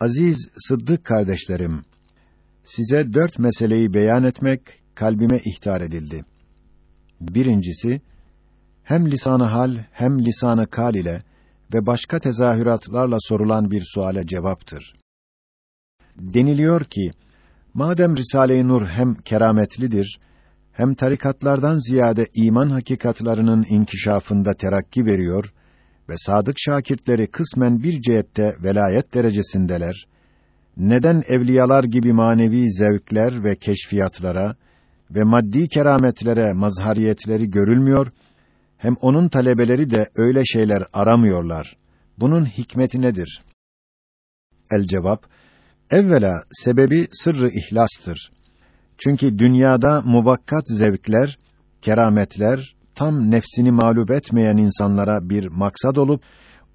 Aziz Sıddık kardeşlerim, size dört meseleyi beyan etmek kalbime ihtar edildi. Birincisi, hem lisanı hal hem lisanı kal ile ve başka tezahüratlarla sorulan bir suale cevaptır. Deniliyor ki, madem Risale-i Nur hem kerametlidir, hem tarikatlardan ziyade iman hakikatlarının inkişafında terakki veriyor ve sadık şakirtleri kısmen bir cihette velayet derecesindeler, neden evliyalar gibi manevi zevkler ve keşfiyatlara ve maddi kerametlere mazhariyetleri görülmüyor, hem onun talebeleri de öyle şeyler aramıyorlar. Bunun hikmeti nedir? El cevap, evvela sebebi sırrı ihlastır. Çünkü dünyada muvakkat zevkler, kerametler, tam nefsini mağlup etmeyen insanlara bir maksad olup,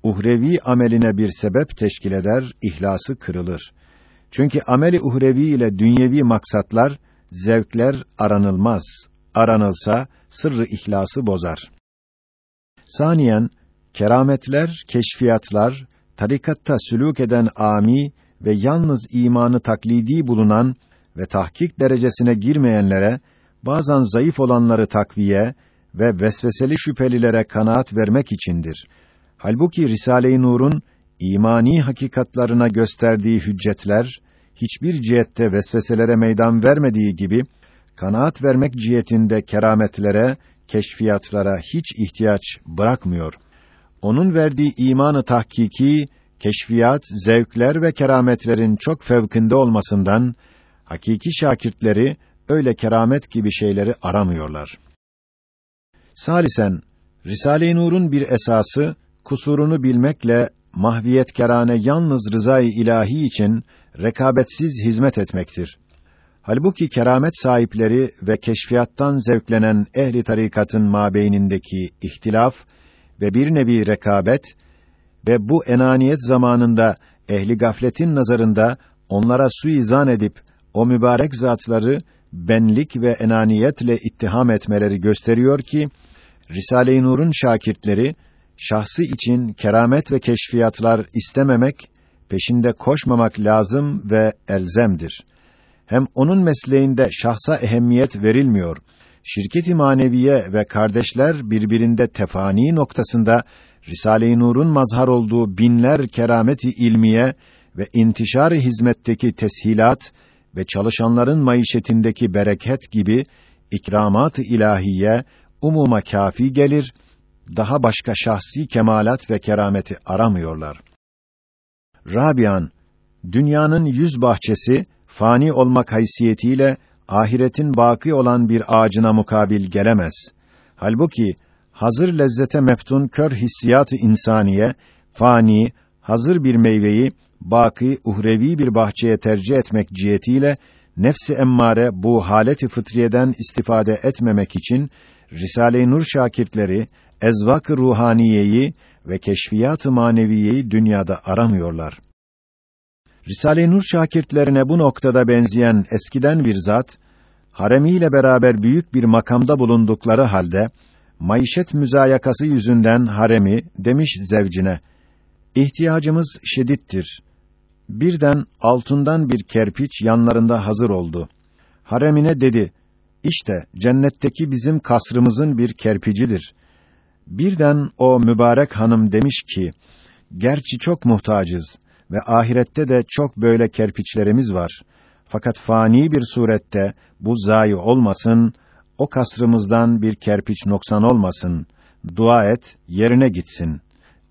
uhrevi ameline bir sebep teşkil eder, ihlası kırılır. Çünkü ameli uhrevi ile dünyevi maksatlar, zevkler aranılmaz. Aranılsa, sırrı ihlası bozar. Saniyen, kerametler, keşfiyatlar, tarikatta sülûk eden ami ve yalnız imanı taklidi bulunan ve tahkik derecesine girmeyenlere, bazen zayıf olanları takviye ve vesveseli şüphelilere kanaat vermek içindir. Halbuki Risale-i Nur'un imani hakikatlarına gösterdiği hüccetler hiçbir cihette vesveselere meydan vermediği gibi kanaat vermek cihetinde kerametlere, keşfiyatlara hiç ihtiyaç bırakmıyor. Onun verdiği imanı tahkiki, keşfiyat, zevkler ve kerametlerin çok fevkinde olmasından hakiki şakirtleri öyle keramet gibi şeyleri aramıyorlar. Salisen Risale-i Nur'un bir esası kusurunu bilmekle mahviyetkerane yalnız rızayı ilahi için rekabetsiz hizmet etmektir. Halbuki keramet sahipleri ve keşfiyattan zevklenen ehli tarikatın mabeynindeki ihtilaf ve bir nevi rekabet ve bu enaniyet zamanında ehli gafletin nazarında onlara suizan edip o mübarek zatları benlik ve enaniyetle ittiham etmeleri gösteriyor ki Risale-i Nur'un şakirtleri şahsı için keramet ve keşfiyatlar istememek, peşinde koşmamak lazım ve elzemdir. Hem onun mesleğinde şahsa ehemmiyet verilmiyor. Şirket-i maneviye ve kardeşler birbirinde tefani noktasında Risale-i Nur'un mazhar olduğu binler kerameti ilmiye ve intişar hizmetteki teshilat ve çalışanların maişetindeki bereket gibi ikramat-ı ilahiye umuma kafi gelir, daha başka şahsi kemalat ve kerameti aramıyorlar. Rabian, dünyanın yüz bahçesi fani olmak haysiyetiyle ahiretin baki olan bir ağacına mukabil gelemez. Halbuki hazır lezzete meftun kör hissiyatı insaniye fani, hazır bir meyveyi baki uhrevi bir bahçeye tercih etmek cihetiyle nefsi emmare bu haleti fıtriyeden istifade etmemek için Risale-i Nur şakirtleri ezvak-ı ruhaniyeyi ve keşfiyat-ı maneviyeyi dünyada aramıyorlar. Risale-i Nur şakirtlerine bu noktada benzeyen eskiden bir zat, haremiyle beraber büyük bir makamda bulundukları halde, maişet müzayakası yüzünden haremi demiş zevcine, ihtiyacımız şedittir. Birden altından bir kerpiç yanlarında hazır oldu. Haremine dedi, işte cennetteki bizim kasrımızın bir kerpicidir. Birden o mübarek hanım demiş ki, gerçi çok muhtacız ve ahirette de çok böyle kerpiçlerimiz var. Fakat fani bir surette bu zayi olmasın, o kasrımızdan bir kerpiç noksan olmasın. Dua et, yerine gitsin.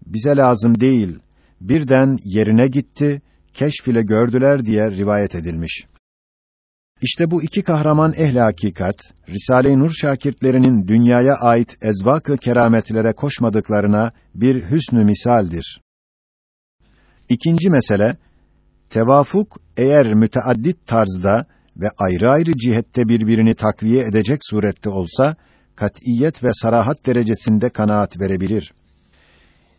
Bize lazım değil. Birden yerine gitti, keşf ile gördüler diye rivayet edilmiş. İşte bu iki kahraman ehli hakikat, Risale-i Nur şakirtlerinin dünyaya ait ezvak-ı kerametlere koşmadıklarına bir hüsnü misaldir. İkinci mesele, tevafuk eğer müteaddit tarzda ve ayrı ayrı cihette birbirini takviye edecek surette olsa, kat'iyet ve sarahat derecesinde kanaat verebilir.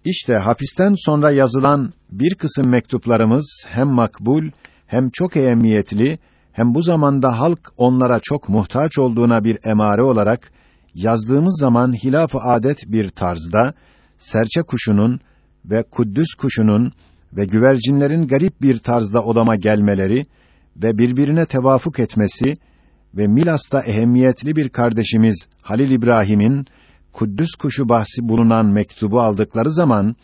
İşte hapisten sonra yazılan bir kısım mektuplarımız hem makbul hem çok ehemmiyetli hem bu zamanda halk onlara çok muhtaç olduğuna bir emare olarak yazdığımız zaman hilaf adet bir tarzda serçe kuşunun ve kuddüs kuşunun ve güvercinlerin garip bir tarzda odama gelmeleri ve birbirine tevafuk etmesi ve Milas'ta ehemmiyetli bir kardeşimiz Halil İbrahim'in Kuddüs kuşu bahsi bulunan mektubu aldıkları zaman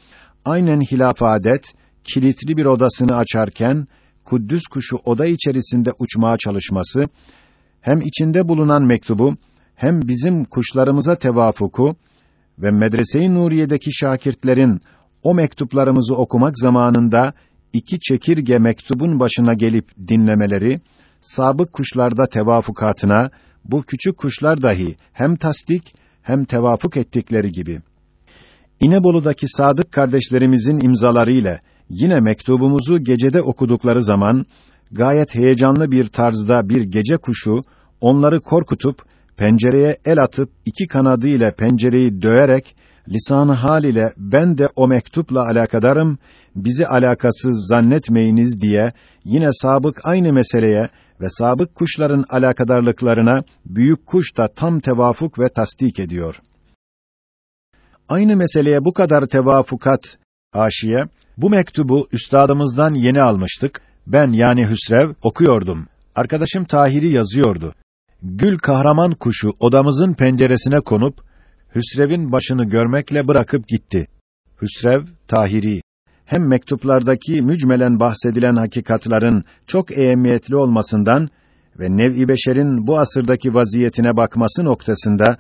aynen hilaf adet kilitli bir odasını açarken Kuddüs kuşu oda içerisinde uçmaya çalışması hem içinde bulunan mektubu hem bizim kuşlarımıza tevafuku ve Medrese-i Nuriye'deki şakirtlerin o mektuplarımızı okumak zamanında iki çekirge mektubun başına gelip dinlemeleri, sabık kuşlarda tevafukatına, bu küçük kuşlar dahi hem tasdik hem tevafuk ettikleri gibi. İnebolu'daki sadık kardeşlerimizin imzaları ile yine mektubumuzu gecede okudukları zaman gayet heyecanlı bir tarzda bir gece kuşu onları korkutup pencereye el atıp iki kanadı ile pencereyi döverek lisanı hal ile ben de o mektupla alakadarım, bizi alakasız zannetmeyiniz diye yine sabık aynı meseleye ve sabık kuşların alakadarlıklarına büyük kuş da tam tevafuk ve tasdik ediyor. Aynı meseleye bu kadar tevafukat haşiye bu mektubu üstadımızdan yeni almıştık. Ben yani Hüsrev okuyordum. Arkadaşım Tahiri yazıyordu. Gül kahraman kuşu odamızın penceresine konup Hüsrev'in başını görmekle bırakıp gitti. Hüsrev Tahiri hem mektuplardaki mücmelen bahsedilen hakikatların çok ehemmiyetli olmasından ve nev'i beşerin bu asırdaki vaziyetine bakması noktasında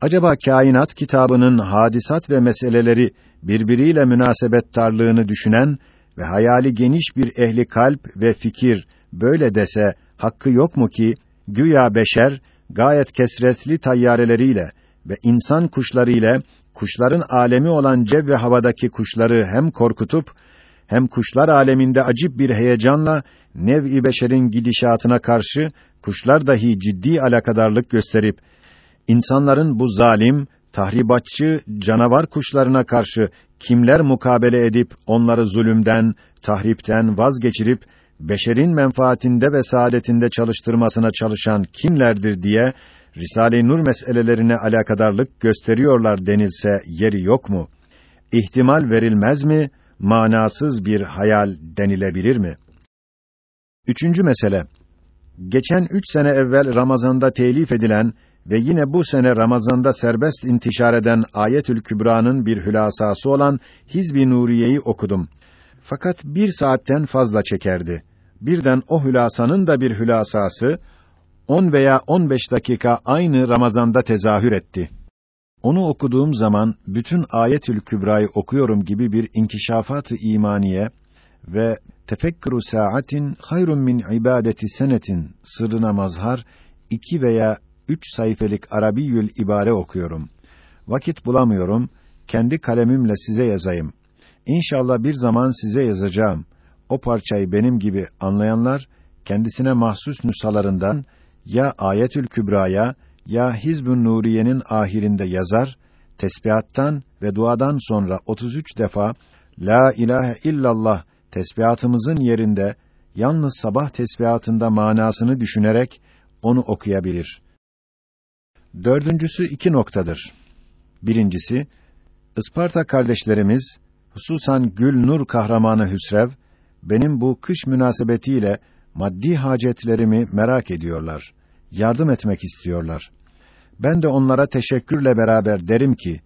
acaba kainat kitabının hadisat ve meseleleri birbiriyle münasebettarlığını düşünen ve hayali geniş bir ehli kalp ve fikir böyle dese hakkı yok mu ki güya beşer gayet kesretli tayyareleriyle ve insan kuşları ile kuşların alemi olan cev ve havadaki kuşları hem korkutup hem kuşlar aleminde acip bir heyecanla nev-i beşerin gidişatına karşı kuşlar dahi ciddi alakadarlık gösterip insanların bu zalim, tahribatçı canavar kuşlarına karşı kimler mukabele edip onları zulümden, tahripten vazgeçirip beşerin menfaatinde ve saadetinde çalıştırmasına çalışan kimlerdir diye Risale-i Nur meselelerine alakadarlık gösteriyorlar denilse yeri yok mu? İhtimal verilmez mi? Manasız bir hayal denilebilir mi? Üçüncü mesele. Geçen üç sene evvel Ramazan'da telif edilen ve yine bu sene Ramazan'da serbest intişar eden Ayetül Kübra'nın bir hülasası olan Hizb-i Nuriye'yi okudum. Fakat bir saatten fazla çekerdi. Birden o hülasanın da bir hülasası, 10 veya 15 dakika aynı Ramazan'da tezahür etti. Onu okuduğum zaman bütün Ayetül Kübra'yı okuyorum gibi bir inkişafat-ı imaniye ve tefekkürü saatin hayrun min ibadeti senetin sırrına mazhar iki veya üç sayfelik Arabiyül ibare okuyorum. Vakit bulamıyorum, kendi kalemimle size yazayım. İnşallah bir zaman size yazacağım. O parçayı benim gibi anlayanlar, kendisine mahsus nüshalarından ya Ayetül Kübra'ya ya Hizbün Nuriye'nin ahirinde yazar, tesbihattan ve duadan sonra 33 defa La ilahe illallah tesbihatımızın yerinde yalnız sabah tesbihatında manasını düşünerek onu okuyabilir. Dördüncüsü iki noktadır. Birincisi, Isparta kardeşlerimiz, hususan Gül Nur kahramanı Hüsrev, benim bu kış münasebetiyle maddi hacetlerimi merak ediyorlar. Yardım etmek istiyorlar. Ben de onlara teşekkürle beraber derim ki,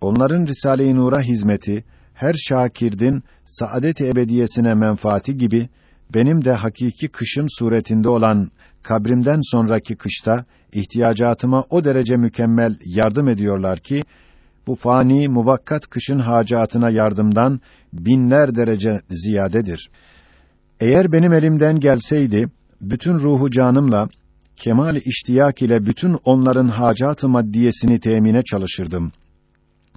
onların Risale-i Nur'a hizmeti, her şakirdin saadet-i ebediyesine menfaati gibi, benim de hakiki kışım suretinde olan kabrimden sonraki kışta ihtiyacatıma o derece mükemmel yardım ediyorlar ki bu fani muvakkat kışın hacatına yardımdan binler derece ziyadedir. Eğer benim elimden gelseydi bütün ruhu canımla kemal iştiyak ile bütün onların hacat-ı maddiyesini temine çalışırdım.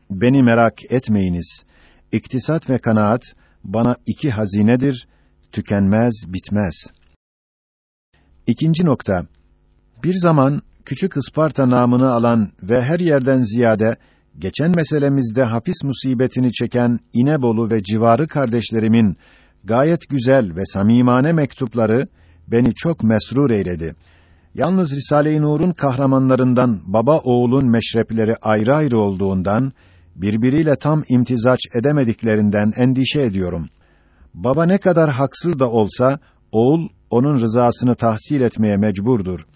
Beni merak etmeyiniz. İktisat ve kanaat bana iki hazinedir, tükenmez, bitmez. İkinci nokta. Bir zaman küçük Isparta namını alan ve her yerden ziyade geçen meselemizde hapis musibetini çeken İnebolu ve civarı kardeşlerimin gayet güzel ve samimane mektupları beni çok mesrur eyledi. Yalnız Risale-i Nur'un kahramanlarından baba oğulun meşrepleri ayrı ayrı olduğundan birbiriyle tam imtizaç edemediklerinden endişe ediyorum. Baba ne kadar haksız da olsa oğul onun rızasını tahsil etmeye mecburdur.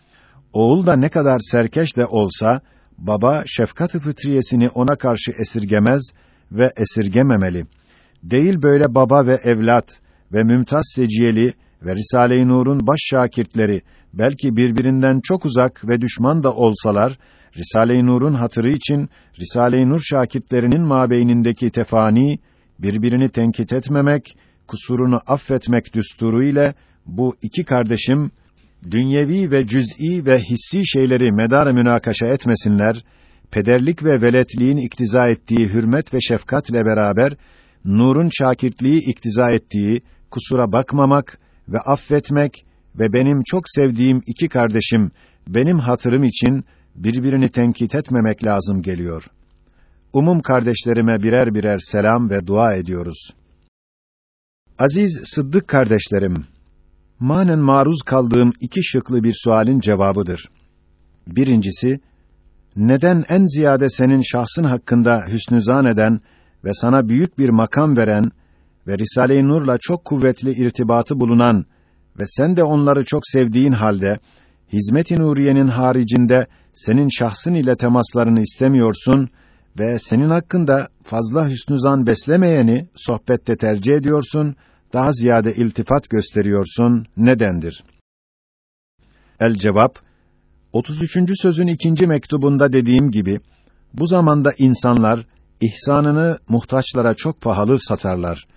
Oğul da ne kadar serkeş de olsa baba şefkat-ı fıtriyesini ona karşı esirgemez ve esirgememeli. Değil böyle baba ve evlat ve Mümtaz Seciyeli ve Risale-i Nur'un baş şakirtleri belki birbirinden çok uzak ve düşman da olsalar Risale-i Nur'un hatırı için Risale-i Nur şakirtlerinin mabeynindeki tefani birbirini tenkit etmemek, kusurunu affetmek düsturu ile bu iki kardeşim dünyevi ve cüz'i ve hissi şeyleri medar münakaşa etmesinler, pederlik ve veletliğin iktiza ettiği hürmet ve şefkatle beraber nurun şakirtliği iktiza ettiği kusura bakmamak ve affetmek ve benim çok sevdiğim iki kardeşim benim hatırım için birbirini tenkit etmemek lazım geliyor. Umum kardeşlerime birer birer selam ve dua ediyoruz. Aziz Sıddık kardeşlerim, manen maruz kaldığım iki şıklı bir sualin cevabıdır. Birincisi, neden en ziyade senin şahsın hakkında hüsnü zan eden ve sana büyük bir makam veren ve Risale-i Nur'la çok kuvvetli irtibatı bulunan ve sen de onları çok sevdiğin halde hizmet-i nuriyenin haricinde senin şahsın ile temaslarını istemiyorsun ve senin hakkında fazla hüsnü beslemeyeni sohbette tercih ediyorsun, daha ziyade iltifat gösteriyorsun. Nedendir? El cevap 33. sözün ikinci mektubunda dediğim gibi bu zamanda insanlar ihsanını muhtaçlara çok pahalı satarlar.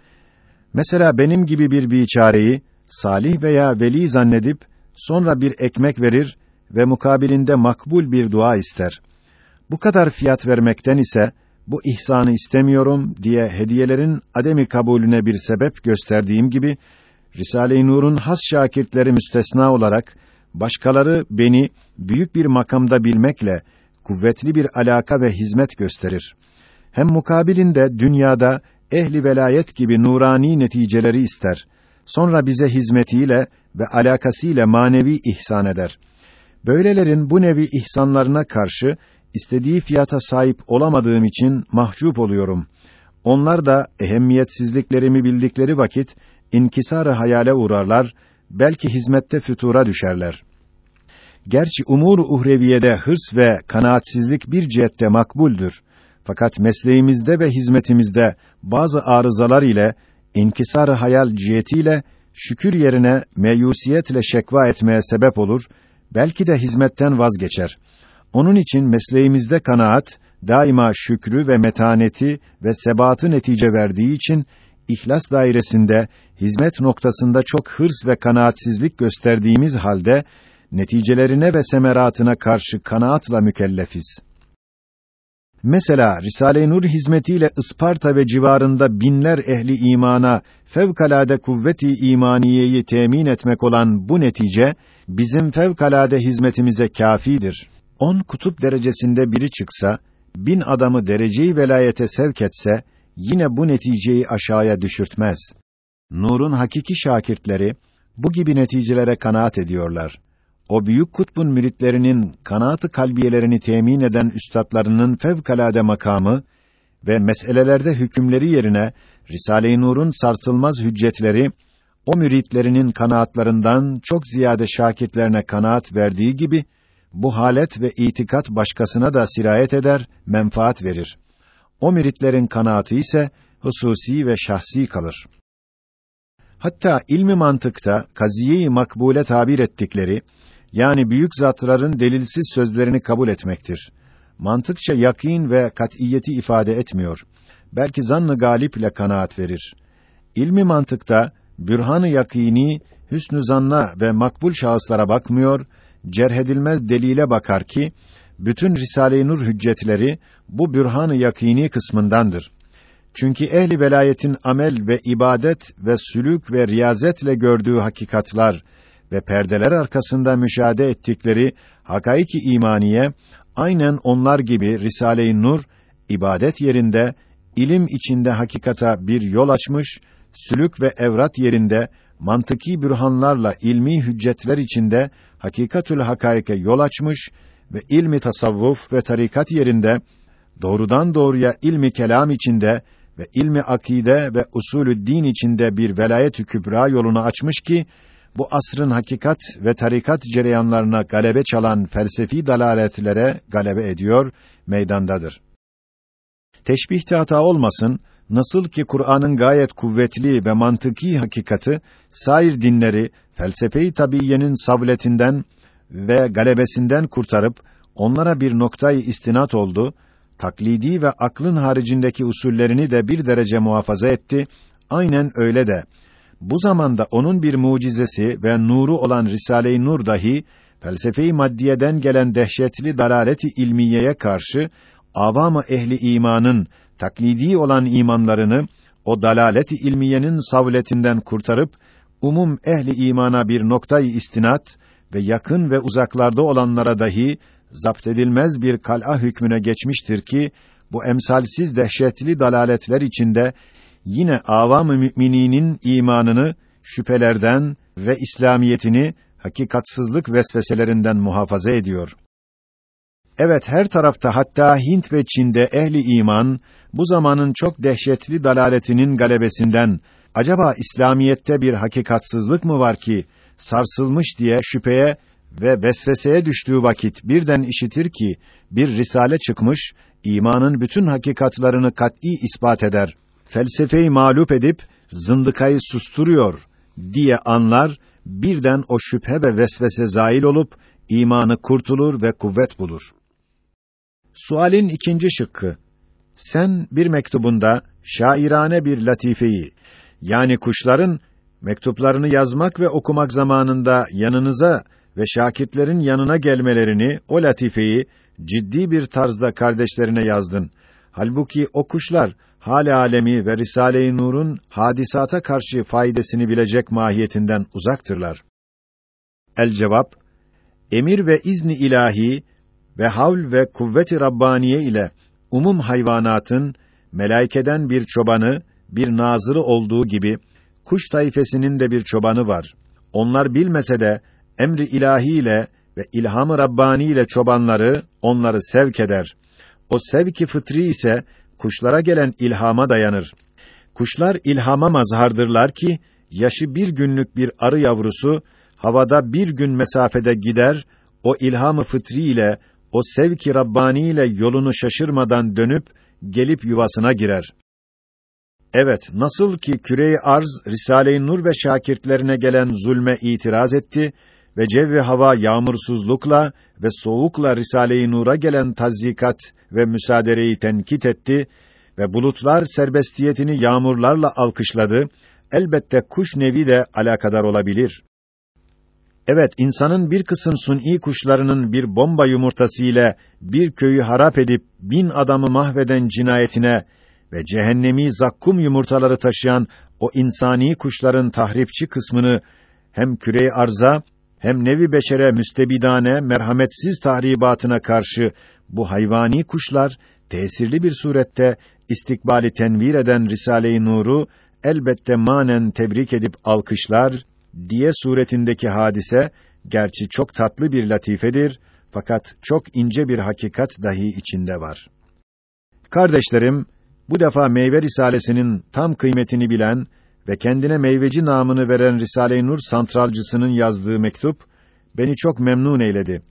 Mesela benim gibi bir biçareyi salih veya veli zannedip sonra bir ekmek verir ve mukabilinde makbul bir dua ister. Bu kadar fiyat vermekten ise bu ihsanı istemiyorum diye hediyelerin ademi kabulüne bir sebep gösterdiğim gibi Risale-i Nur'un has şakirtleri müstesna olarak başkaları beni büyük bir makamda bilmekle kuvvetli bir alaka ve hizmet gösterir. Hem mukabilinde dünyada ehli velayet gibi nurani neticeleri ister. Sonra bize hizmetiyle ve alakasıyla manevi ihsan eder. Böylelerin bu nevi ihsanlarına karşı istediği fiyata sahip olamadığım için mahcup oluyorum. Onlar da ehemmiyetsizliklerimi bildikleri vakit inkisarı hayale uğrarlar, belki hizmette fütura düşerler. Gerçi umur-u uhreviyede hırs ve kanaatsizlik bir cihette makbuldür. Fakat mesleğimizde ve hizmetimizde bazı arızalar ile inkisar-ı hayal cihetiyle şükür yerine meyusiyetle şekva etmeye sebep olur, belki de hizmetten vazgeçer. Onun için mesleğimizde kanaat daima şükrü ve metaneti ve sebatı netice verdiği için ihlas dairesinde hizmet noktasında çok hırs ve kanaatsizlik gösterdiğimiz halde neticelerine ve semeratına karşı kanaatla mükellefiz. Mesela Risale-i Nur hizmetiyle Isparta ve civarında binler ehli imana fevkalade kuvveti imaniyeyi temin etmek olan bu netice bizim fevkalade hizmetimize kâfidir. On kutup derecesinde biri çıksa, bin adamı dereceyi velayete sevk etse, yine bu neticeyi aşağıya düşürtmez. Nur'un hakiki şakirtleri, bu gibi neticelere kanaat ediyorlar o büyük kutbun müritlerinin kanaatı kalbiyelerini temin eden üstadlarının fevkalade makamı ve meselelerde hükümleri yerine Risale-i Nur'un sarsılmaz hüccetleri o müritlerinin kanaatlarından çok ziyade şakirtlerine kanaat verdiği gibi bu halet ve itikat başkasına da sirayet eder, menfaat verir. O müritlerin kanaatı ise hususi ve şahsi kalır. Hatta ilmi mantıkta kaziyeyi makbule tabir ettikleri yani büyük zatların delilsiz sözlerini kabul etmektir. Mantıkça yakîn ve kat'iyeti ifade etmiyor. Belki zannı galip ile kanaat verir. İlmi mantıkta bürhan-ı yakîni hüsnü zanna ve makbul şahıslara bakmıyor, cerhedilmez delile bakar ki bütün Risale-i Nur hüccetleri bu bürhan-ı yakîni kısmındandır. Çünkü ehli velayetin amel ve ibadet ve sülük ve riyazetle gördüğü hakikatlar ve perdeler arkasında müşahede ettikleri hakaiki imaniye aynen onlar gibi Risale-i Nur ibadet yerinde ilim içinde hakikata bir yol açmış, sülük ve evrat yerinde mantıki bürhanlarla ilmi hüccetler içinde hakikatül hakaike yol açmış ve ilmi tasavvuf ve tarikat yerinde doğrudan doğruya ilmi kelam içinde ve ilmi akide ve usulü din içinde bir velayet-ü kübra yolunu açmış ki bu asrın hakikat ve tarikat cereyanlarına galebe çalan felsefi dalaletlere galebe ediyor, meydandadır. Teşbihte hata olmasın, nasıl ki Kur'an'ın gayet kuvvetli ve mantıki hakikati sair dinleri felsefe-i tabiiyenin savletinden ve galebesinden kurtarıp onlara bir noktayı istinat oldu, taklidi ve aklın haricindeki usullerini de bir derece muhafaza etti. Aynen öyle de bu zamanda onun bir mucizesi ve nuru olan Risale-i Nur dahi felsefe-i maddiyeden gelen dehşetli dalaleti ilmiyeye karşı avam ehli imanın taklidi olan imanlarını o dalaleti ilmiyenin savletinden kurtarıp umum ehli imana bir noktayı istinat ve yakın ve uzaklarda olanlara dahi zapt edilmez bir kal'a hükmüne geçmiştir ki bu emsalsiz dehşetli dalaletler içinde yine avam-ı mümininin imanını şüphelerden ve İslamiyetini hakikatsızlık vesveselerinden muhafaza ediyor. Evet her tarafta hatta Hint ve Çin'de ehli iman bu zamanın çok dehşetli dalaletinin galebesinden acaba İslamiyette bir hakikatsızlık mı var ki sarsılmış diye şüpheye ve vesveseye düştüğü vakit birden işitir ki bir risale çıkmış imanın bütün hakikatlarını kat'î ispat eder. Felsefeyi mağlup edip zındıkayı susturuyor diye anlar birden o şüphe ve vesvese zail olup imanı kurtulur ve kuvvet bulur. Sualin ikinci şıkkı. Sen bir mektubunda şairane bir latifeyi yani kuşların mektuplarını yazmak ve okumak zamanında yanınıza ve şakitlerin yanına gelmelerini o latifeyi ciddi bir tarzda kardeşlerine yazdın. Halbuki o kuşlar hal alemi ve Risale-i Nur'un hadisata karşı faydasını bilecek mahiyetinden uzaktırlar. El cevap Emir ve izni ilahi ve havl ve kuvveti rabbaniye ile umum hayvanatın melaikeden bir çobanı, bir nazırı olduğu gibi kuş tayfesinin de bir çobanı var. Onlar bilmese de emri ilahi ile ve ilhamı rabbani ile çobanları onları sevk eder. O sevki fıtri ise kuşlara gelen ilhama dayanır. Kuşlar ilhama mazhardırlar ki yaşı bir günlük bir arı yavrusu havada bir gün mesafede gider, o ilhamı fıtri ile o sevki Rabbani ile yolunu şaşırmadan dönüp gelip yuvasına girer. Evet, nasıl ki küre arz Risale-i Nur ve şakirtlerine gelen zulme itiraz etti ve cevvi hava yağmursuzlukla ve soğukla Risale-i Nur'a gelen tazikat ve müsaadereyi tenkit etti ve bulutlar serbestiyetini yağmurlarla alkışladı. Elbette kuş nevi de alakadar olabilir. Evet, insanın bir kısım sun'i kuşlarının bir bomba yumurtası ile bir köyü harap edip bin adamı mahveden cinayetine ve cehennemi zakkum yumurtaları taşıyan o insani kuşların tahripçi kısmını hem küre arza hem nevi beşere müstebidane merhametsiz tahribatına karşı bu hayvani kuşlar tesirli bir surette istikbali tenvir eden Risale-i Nur'u elbette manen tebrik edip alkışlar diye suretindeki hadise gerçi çok tatlı bir latifedir fakat çok ince bir hakikat dahi içinde var. Kardeşlerim, bu defa meyve risalesinin tam kıymetini bilen ve kendine meyveci namını veren Risale-i Nur santralcısının yazdığı mektup beni çok memnun eyledi.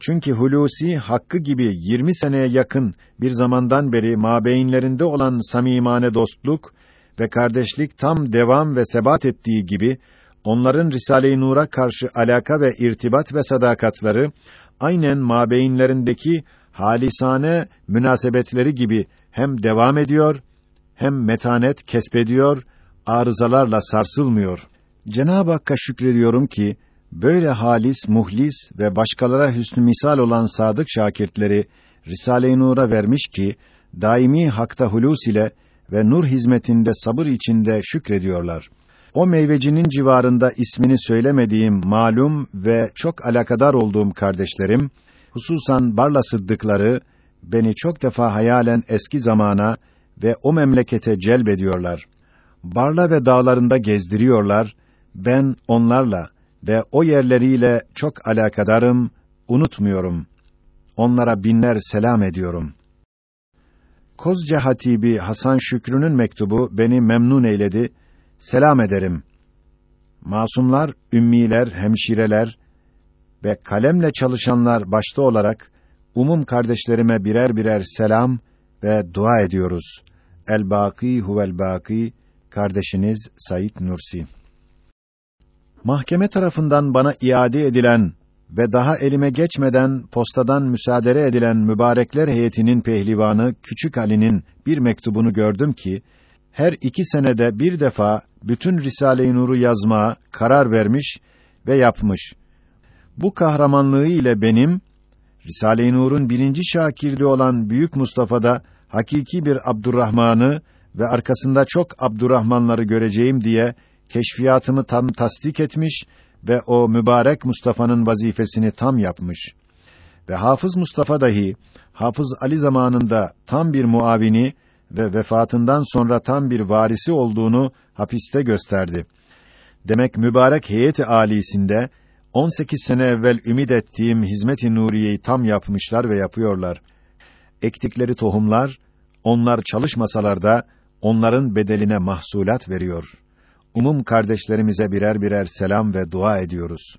Çünkü Hulusi hakkı gibi 20 seneye yakın bir zamandan beri mabeyinlerinde olan samimane dostluk ve kardeşlik tam devam ve sebat ettiği gibi onların Risale-i Nur'a karşı alaka ve irtibat ve sadakatları aynen mabeyinlerindeki halisane münasebetleri gibi hem devam ediyor hem metanet kesbediyor, arızalarla sarsılmıyor. Cenab-ı Hakk'a şükrediyorum ki böyle halis, muhlis ve başkalara hüsnü misal olan sadık şakirtleri Risale-i Nur'a vermiş ki daimi hakta hulus ile ve nur hizmetinde sabır içinde şükrediyorlar. O meyvecinin civarında ismini söylemediğim malum ve çok alakadar olduğum kardeşlerim, hususan Barla Sıddıkları, beni çok defa hayalen eski zamana ve o memlekete celbediyorlar. Barla ve dağlarında gezdiriyorlar, ben onlarla ve o yerleriyle çok alakadarım, unutmuyorum. Onlara binler selam ediyorum. Kozce Hatibi Hasan Şükrü'nün mektubu beni memnun eyledi. Selam ederim. Masumlar, ümmiler, hemşireler ve kalemle çalışanlar başta olarak umum kardeşlerime birer birer selam ve dua ediyoruz. El Baki huvel Baki kardeşiniz Said Nursi. Mahkeme tarafından bana iade edilen ve daha elime geçmeden postadan müsaade edilen mübarekler heyetinin pehlivanı Küçük Ali'nin bir mektubunu gördüm ki her iki senede bir defa bütün Risale-i Nur'u yazmaya karar vermiş ve yapmış. Bu kahramanlığı ile benim Risale-i Nur'un birinci şakirdi olan Büyük Mustafa'da hakiki bir Abdurrahman'ı ve arkasında çok Abdurrahmanları göreceğim diye keşfiyatımı tam tasdik etmiş ve o mübarek Mustafa'nın vazifesini tam yapmış. Ve Hafız Mustafa dahi Hafız Ali zamanında tam bir muavini ve vefatından sonra tam bir varisi olduğunu hapiste gösterdi. Demek mübarek heyeti âlisinde 18 sene evvel ümid ettiğim hizmet-i nuriyeyi tam yapmışlar ve yapıyorlar. Ektikleri tohumlar onlar çalışmasalar da onların bedeline mahsulat veriyor. Umum kardeşlerimize birer birer selam ve dua ediyoruz.